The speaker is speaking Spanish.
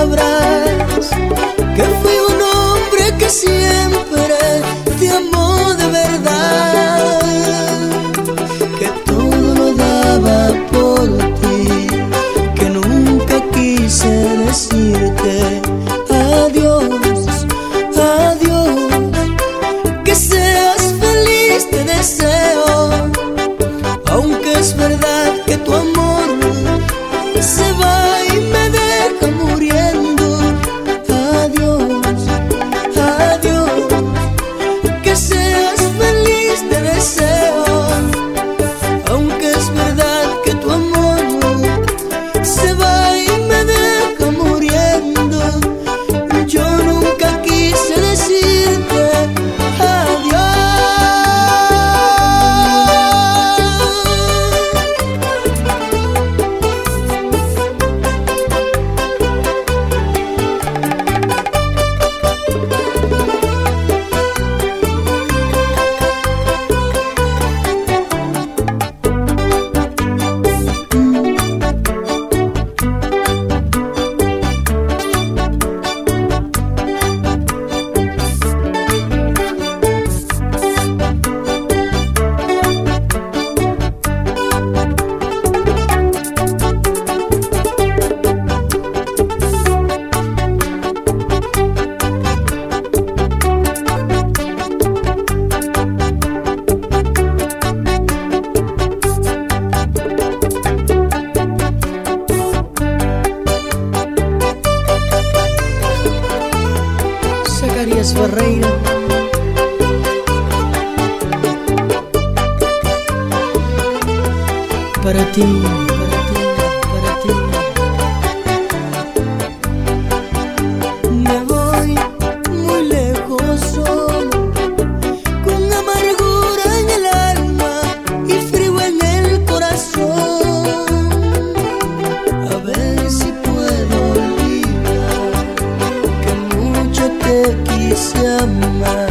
palabra. Luis Para ti. teman